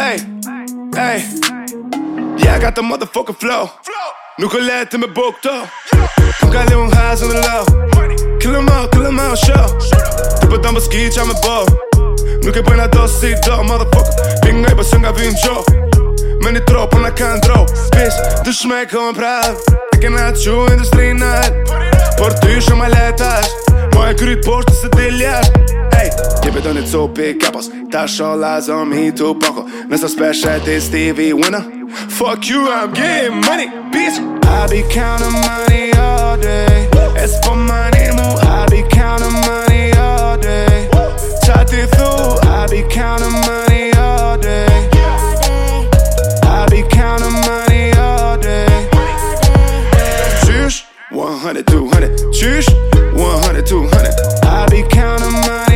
Ej, ej Yeah, I got the motherfucking flow. Nuk o letë me bo këto Nuk ka limon highs and low. Kill em all, kill em all, show. Ti për të më ski qa me bo Nuk e bëjnë ato si do, motherfucker Pik nga i bësë nga vim gjo Me një tro, për në kanë dro Bitch, dëshme këmë prav E kena të që industri nëhet Por ty shumë a letash Ma e kryt poshtë se diljash Ej, jebe do një copi kapos Ta sholla zomi tu poko Nësa special ti Stevie Winner. Fuck you, I'm getting money, bitch. I be counting money all day. It's for money, mo I be counting money all day. Qati thu, I be counting money all day. I be counting money all day. Qysh, 100, 200 Qysh, 100, 200 I be counting money. all day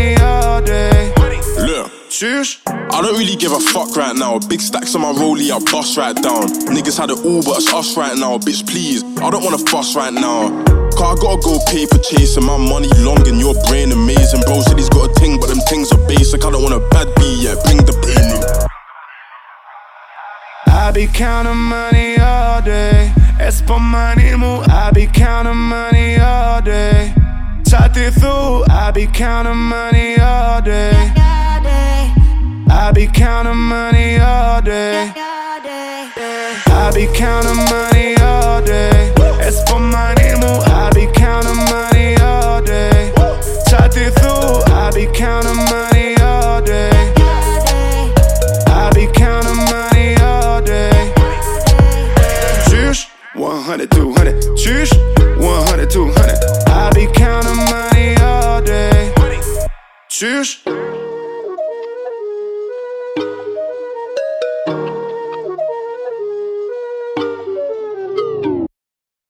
I don't really give a fuck right now. Big stacks on my rollie, I bust right down. Niggas had it all, but it's us right now. Bitch, please, I don't wanna fuss right now. Cause I gotta go paper chasing, my money long and your brain amazing. Bro said he's got a ting, but them things are basic. I don't want a bad B yet, bring the brain. I be counting money all day. Es for money, mo. I be counting money all day. Qati through, I be counting money all day. Be counting money all day. I be counting money all day. Es for money, mo. I be counting money all day. Qati thu, I be counting money all day. I be counting money all day. Qysh, 100, 200. Qysh, 100, 200. I be counting money all day. Qysh,